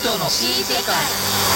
北斗の新世界